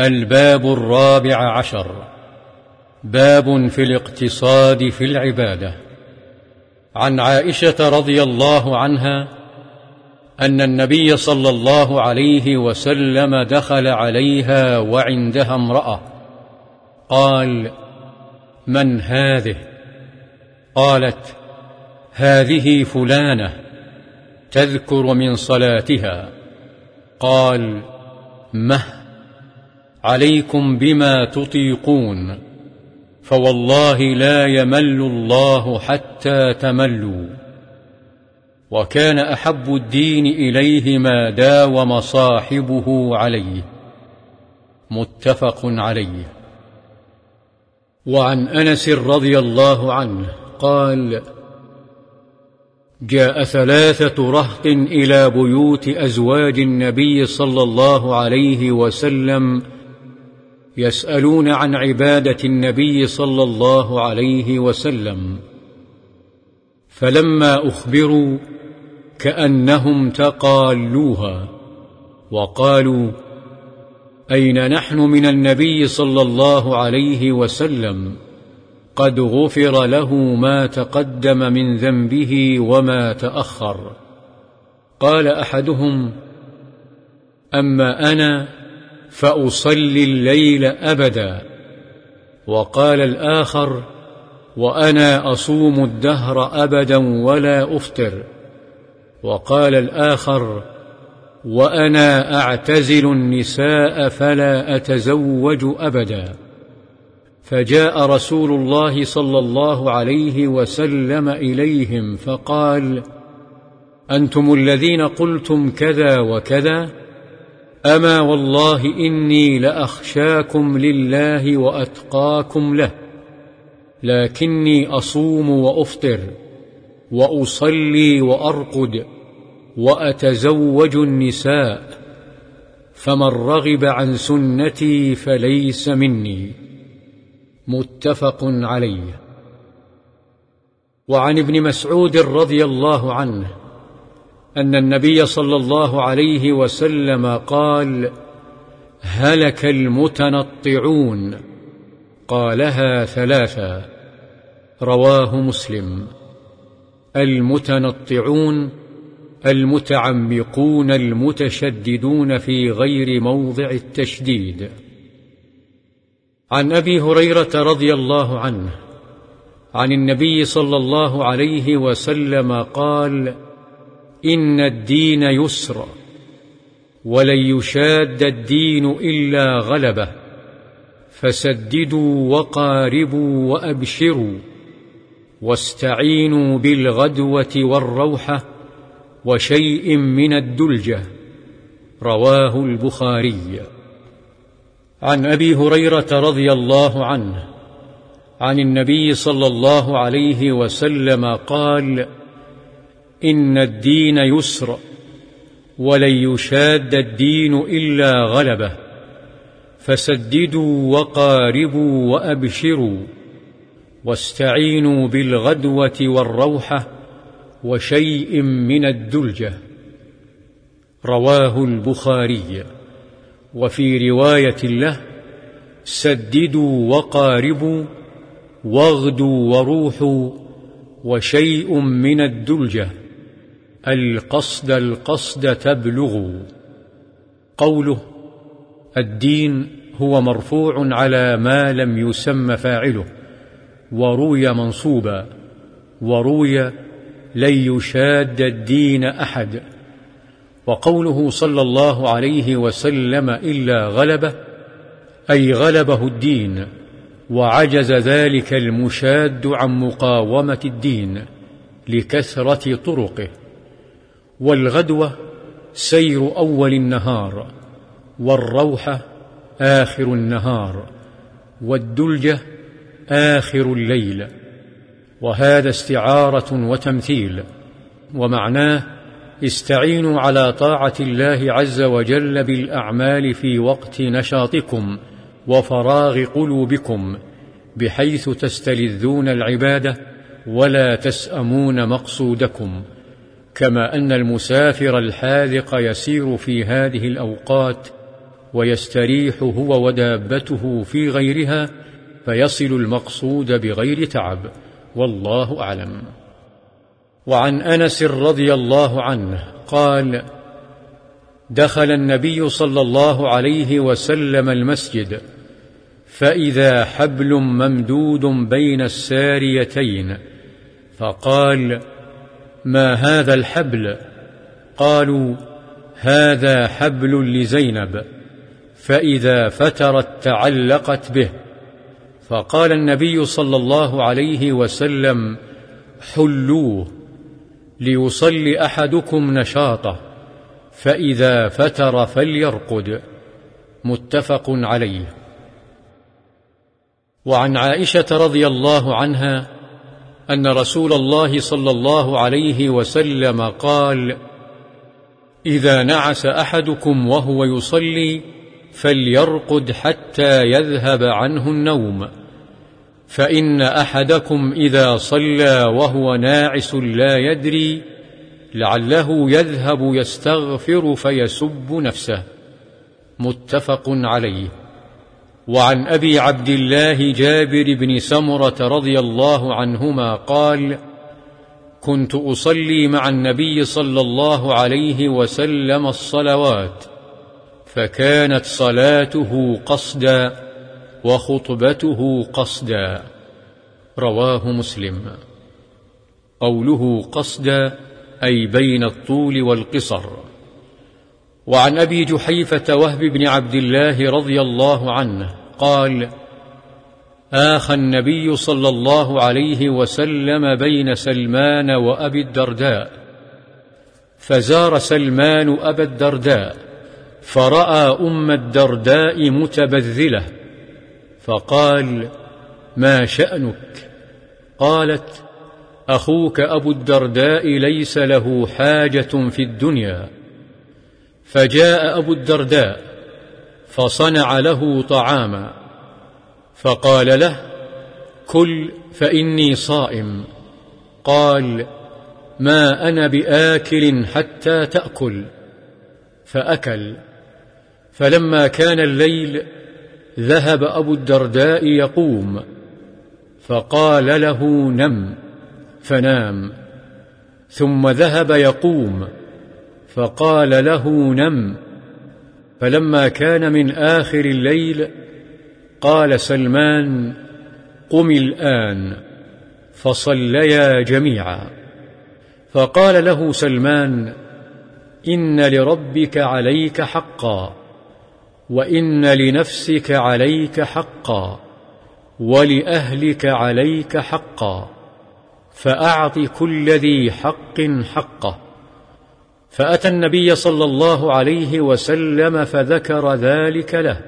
الباب الرابع عشر. باب في الاقتصاد في العبادة. عن عائشة رضي الله عنها أن النبي صلى الله عليه وسلم دخل عليها وعندها امرأة. قال من هذه؟ قالت هذه فلانة تذكر من صلاتها. قال مه؟ عليكم بما تطيقون فوالله لا يمل الله حتى تملوا. وكان أحب الدين إليه ما داوم صاحبه عليه. متفق عليه. وعن أنس رضي الله عنه قال جاء ثلاثة رهط إلى بيوت أزواج النبي صلى الله عليه وسلم يسألون عن عبادة النبي صلى الله عليه وسلم. فلما أخبروا كأنهم تقالوها وقالوا أين نحن من النبي صلى الله عليه وسلم؟ قد غفر له ما تقدم من ذنبه وما تأخر. قال أحدهم أما أنا فأصلي الليل أبدا. وقال الآخر وأنا أصوم الدهر أبدا ولا أفطر. وقال الآخر وأنا أعتزل النساء فلا أتزوج أبدا. فجاء رسول الله صلى الله عليه وسلم إليهم فقال أنتم الذين قلتم كذا وكذا؟ أما والله إني لأخشاكم لله وأتقاكم له لكني أصوم وأفطر وأصلي وأرقد وأتزوج النساء فمن رغب عن سنتي فليس مني. متفق عليه. وعن ابن مسعود رضي الله عنه أن النبي صلى الله عليه وسلم قال هلك المتنطعون. قالها ثلاثا رواه مسلم. المتنطعون المتعمقون المتشددون في غير موضع التشديد. عن أبي هريرة رضي الله عنه عن النبي صلى الله عليه وسلم قال إن الدين يسر ولن يشاد الدين إلا غلبه. فسددوا وقاربوا وأبشروا واستعينوا بالغدوة والروحة وشيء من الدلجة. رواه البخاري. عن أبي هريرة رضي الله عنه عن النبي صلى الله عليه وسلم قال إن الدين يسر ولن يشاد الدين إلا غلبه. فسددوا وقاربوا وأبشروا واستعينوا بالغدوة والروحة وشيء من الدلجة. رواه البخاري. وفي رواية له سددوا وقاربوا واغدوا وروحوا وشيء من الدلجة. القصد القصد تبلغوا قوله الدين هو مرفوع على ما لم يسم فاعله وروي منصوبا وروي لن يشاد الدين أحد. وقوله صلى الله عليه وسلم إلا غلبه أي غلبه الدين وعجز ذلك المشاد عن مقاومة الدين لكثرة طرقه. والغدوة سير أول النهار والروحة آخر النهار والدلجة آخر الليل. وهذا استعارة وتمثيل ومعناه استعينوا على طاعة الله عز وجل بالأعمال في وقت نشاطكم وفراغ قلوبكم بحيث تستلذون العبادة ولا تسأمون مقصودكم. كما أن المسافر الحاذق يسير في هذه الأوقات ويستريح هو ودابته في غيرها فيصل المقصود بغير تعب. والله أعلم. وعن أنس رضي الله عنه قال دخل النبي صلى الله عليه وسلم المسجد فإذا حبل ممدود بين الساريتين فقال ما هذا الحبل؟ قالوا هذا حبل لزينب فإذا فترت تعلقت به. فقال النبي صلى الله عليه وسلم حلوة ليصلي أحدكم نشاطه فإذا فتر فليرقد. متفق عليه. وعن عائشة رضي الله عنها أن رسول الله صلى الله عليه وسلم قال إذا نعس أحدكم وهو يصلي فليرقد حتى يذهب عنه النوم. فإن أحدكم إذا صلى وهو ناعس لا يدري لعله يذهب يستغفر فيسب نفسه. متفق عليه. وعن أبي عبد الله جابر بن سمرة رضي الله عنهما قال كنت أصلي مع النبي صلى الله عليه وسلم الصلوات فكانت صلاته قصدا وخطبته قصدا. رواه مسلم. قوله قصدا أي بين الطول والقصر. وعن أبي جحيفة وهب بن عبد الله رضي الله عنه قال آخى النبي صلى الله عليه وسلم بين سلمان وأبي الدرداء. فزار سلمان أبا الدرداء فرأى أم الدرداء متبذلة فقال ما شأنك؟ قالت أخوك أبو الدرداء ليس له حاجة في الدنيا. فجاء أبو الدرداء فصنع له طعاما فقال له كل فإني صائم. قال ما أنا بآكل حتى تأكل. فأكل. فلما كان الليل ذهب أبو الدرداء يقوم فقال له نم. فنام. ثم ذهب يقوم. فقال له نم. فلما كان من آخر الليل قال سلمان قم الآن. فصليا جميعا. فقال له سلمان إن لربك عليك حقا وإن لنفسك عليك حقا ولأهلك عليك حقا فأعط كل ذي حق حقه. فأتى النبي صلى الله عليه وسلم فذكر ذلك له.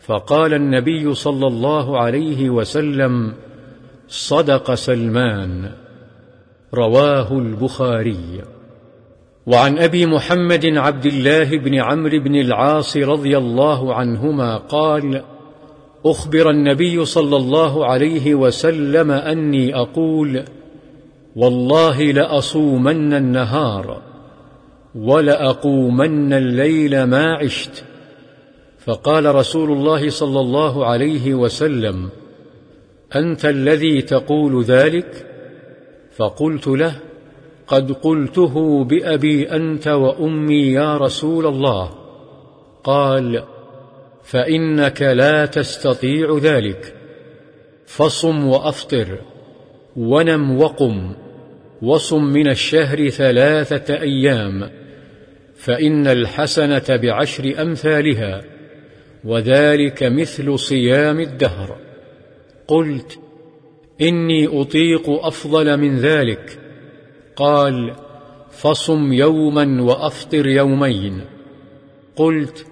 فقال النبي صلى الله عليه وسلم صدق سلمان رواه البخاري. وعن أبي محمد عبد الله بن عمرو بن العاص رضي الله عنهما قال أخبر النبي صلى الله عليه وسلم أني أقول والله لأصومن النهار. ولأقومن الليل ما عشت. فقال رسول الله صلى الله عليه وسلم أنت الذي تقول ذلك؟ فقلت له قد قلته بأبي أنت وأمي يا رسول الله. قال فإنك لا تستطيع ذلك. فصم وأفطر ونم وقم وصم من الشهر ثلاثة أيام. فإن الحسنة بعشر أمثالها وذلك مثل صيام الدهر. قلت إني أطيق أفضل من ذلك. قال فصم يوما وأفطر يومين. قلت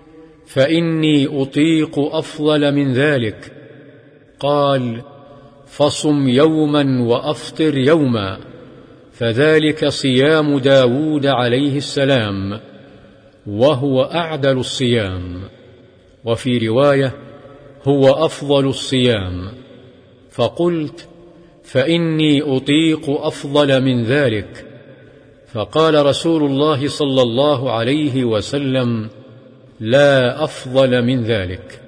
فإني أطيق أفضل من ذلك. قال فصم يوما وأفطر يوما فذلك صيام داود عليه السلام. وهو أعدل الصيام. وفي رواية هو أفضل الصيام. فقلت فإني أطيق أفضل من ذلك. فقال رسول الله صلى الله عليه وسلم لا أفضل من ذلك.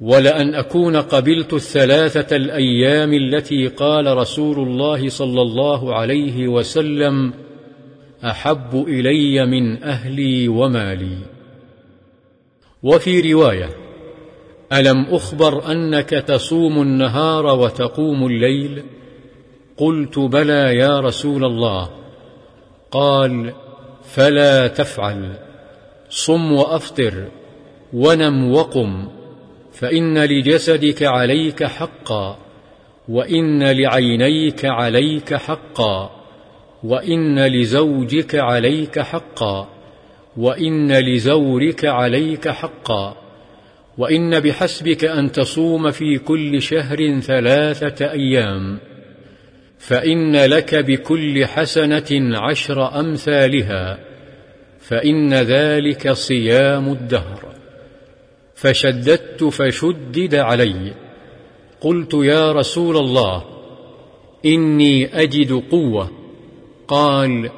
ولأن أكون قبلت الثلاثة الأيام التي قال رسول الله صلى الله عليه وسلم أحب إلي من أهلي ومالي. وفي رواية ألم أخبر أنك تصوم النهار وتقوم الليل؟ قلت بلى يا رسول الله. قال فلا تفعل. صم وأفطر ونم وقم فإن لجسدك عليك حقا وإن لعينيك عليك حقا. وإن لزوجك عليك حقا وإن لزورك عليك حقا وإن بحسبك أن تصوم في كل شهر ثلاثة أيام فإن لك بكل حسنة عشر أمثالها فإن ذلك صيام الدهر. فشددت فشدد علي قلت يا رسول الله إني أجد قوة قال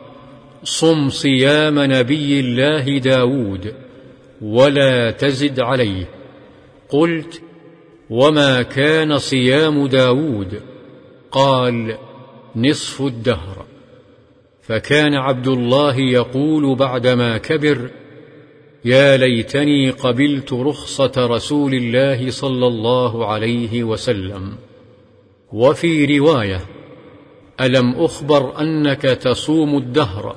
صم صيام نبي الله داود ولا تزد عليه. قلت وما كان صيام داود؟ قال نصف الدهر. فكان عبد الله يقول بعدما كبر يا ليتني قبلت رخصة رسول الله صلى الله عليه وسلم. وفي رواية ألم أخبر أنك تصوم الدهر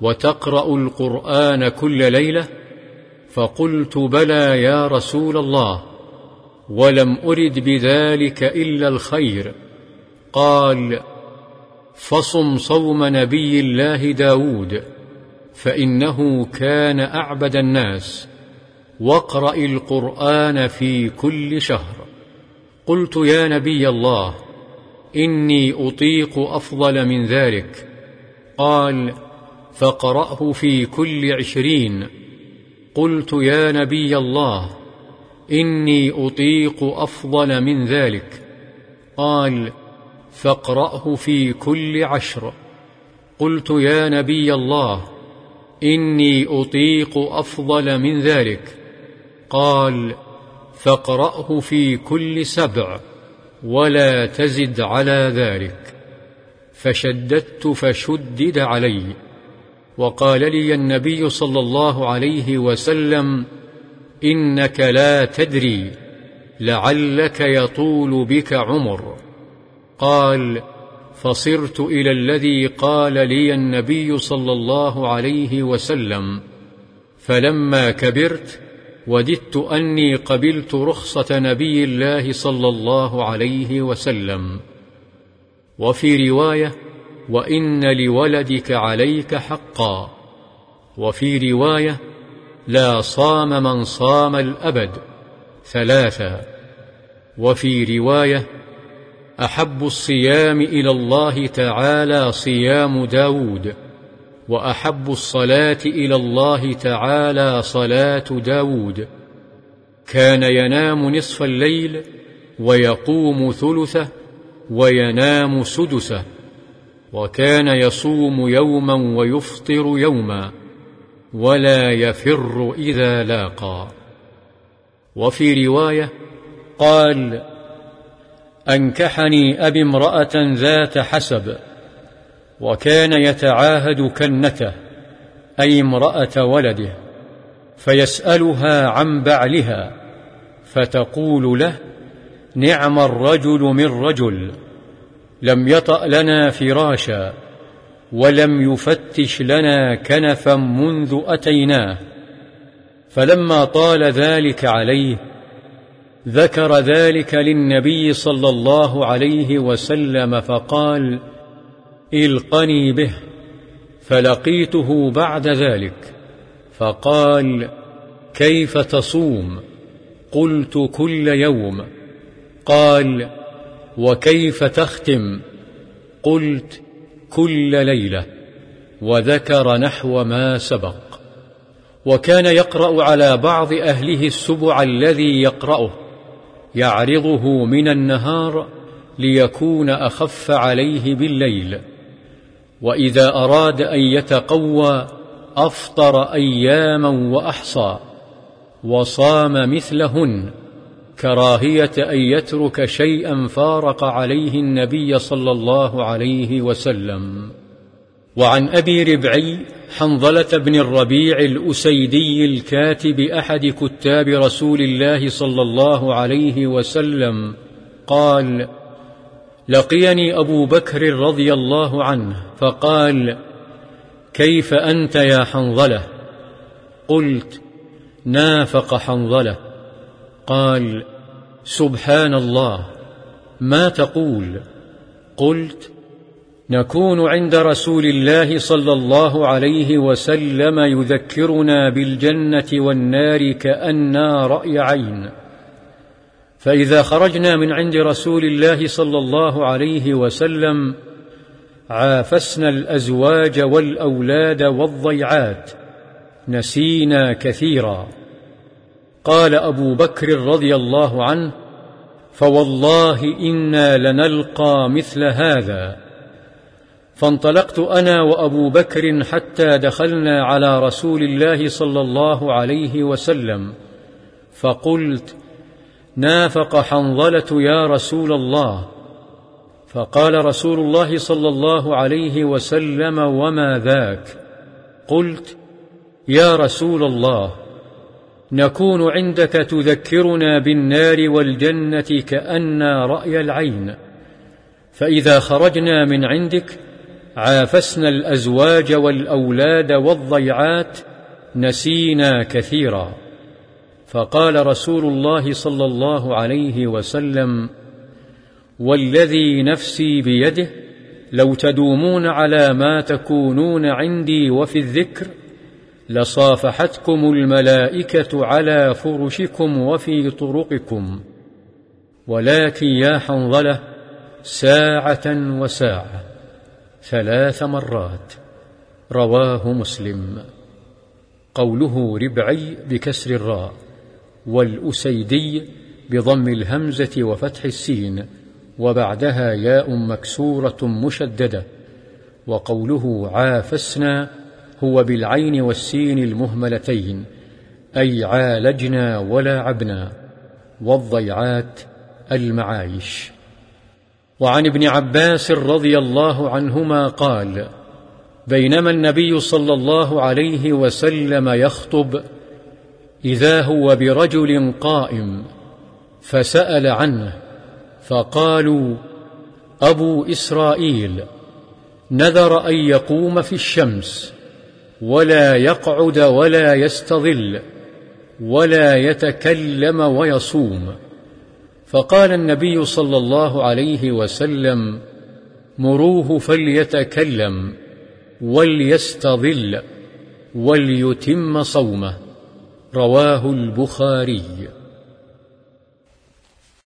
وتقرأ القرآن كل ليلة؟ فقلت بلى يا رسول الله ولم أرد بذلك إلا الخير. قال فصم صوم نبي الله داود فإنه كان أعبد الناس واقرأ القرآن في كل شهر. قلت يا نبي الله إني أطيق أفضل من ذلك. قال فقرأه في كل عشرين. قلت يا نبي الله إني أطيق أفضل من ذلك. قال فاقرأه في كل عشر. قلت يا نبي الله إني أطيق أفضل من ذلك. قال فاقرأه في كل سبع. ولا تزد على ذلك. فشددت فشدد علي. وقال لي النبي صلى الله عليه وسلم إنك لا تدري لعلك يطول بك عمر. قال فصرت إلى الذي قال لي النبي صلى الله عليه وسلم فلما كبرت وددت أني قبلت رخصة نبي الله صلى الله عليه وسلم. وفي رواية وإن لولدك عليك حقا. وفي رواية لا صام من صام الأبد. ثلاثا وفي رواية أحب الصيام إلى الله تعالى صيام داود. وأحب الصلاة إلى الله تعالى صلاة داود. كان ينام نصف الليل ويقوم ثلثه وينام سدسه وكان يصوم يوما ويفطر يوما ولا يفر إذا لاقى. وفي رواية قال أنكحني أبي امرأة ذات حسب. وكان يتعاهد كنته أي امرأة ولده فيسألها عن بعلها فتقول له نعم الرجل من رجل لم يطأ لنا فراشا ولم يفتش لنا كنفا منذ أتيناه. فلما طال ذلك عليه ذكر ذلك للنبي صلى الله عليه وسلم فقال إلقني به فلقيته بعد ذلك فقال كيف تصوم؟ قلت كل يوم. قال وكيف تختم؟ قلت كل ليلة. وذكر نحو ما سبق. وكان يقرأ على بعض أهله السبع الذي يقرأه يعرضه من النهار ليكون أخف عليه بالليل. وإذا أراد أن يتقوى أفطر أياما وأحصى وصام مثلهن كراهية أن يترك شيئا فارق عليه النبي صلى الله عليه وسلم. وعن أبي ربعي حنظلة بن الربيع الأسيدي الكاتب أحد كتاب رسول الله صلى الله عليه وسلم قال لقيني أبو بكر رضي الله عنه فقال كيف أنت يا حنظلة؟ قلت نافق حنظلة. قال سبحان الله ما تقول؟ قلت نكون عند رسول الله صلى الله عليه وسلم يذكرنا بالجنة والنار كأنا رأي عين. فإذا خرجنا من عند رسول الله صلى الله عليه وسلم عافسنا الأزواج والأولاد والضيعات نسينا كثيرا. قال أبو بكر رضي الله عنه فوالله إنا لنلقى مثل هذا. فانطلقت أنا وأبو بكر حتى دخلنا على رسول الله صلى الله عليه وسلم فقلت نافق حنظلة يا رسول الله. فقال رسول الله صلى الله عليه وسلم وما ذاك؟ قلت يا رسول الله نكون عندك تذكرنا بالنار والجنة كأنا رأي العين. فإذا خرجنا من عندك عافسنا الأزواج والأولاد والضيعات نسينا كثيرا. فقال رسول الله صلى الله عليه وسلم والذي نفسي بيده لو تدومون على ما تكونون عندي وفي الذكر لصافحتكم الملائكة على فرشكم وفي طرقكم ولكن يا حنظلة ساعة وساعة ثلاث مرات. رواه مسلم. قوله ربعي بكسر الراء. والأسيدي بضم الهمزة وفتح السين وبعدها ياء مكسورة مشددة وقوله عافسنا هو بالعين والسين المهملتين أي عالجنا ولعبنا والضيعات المعايش. وعن ابن عباس رضي الله عنهما قال بينما النبي صلى الله عليه وسلم يخطب إذا هو برجل قائم فسأل عنه فقالوا أبو إسرائيل نذر أن يقوم في الشمس ولا يقعد ولا يستظل ولا يتكلم ويصوم. فقال النبي صلى الله عليه وسلم مروه فليتكلم وليستظل وليتم صومه. رواه البخاري.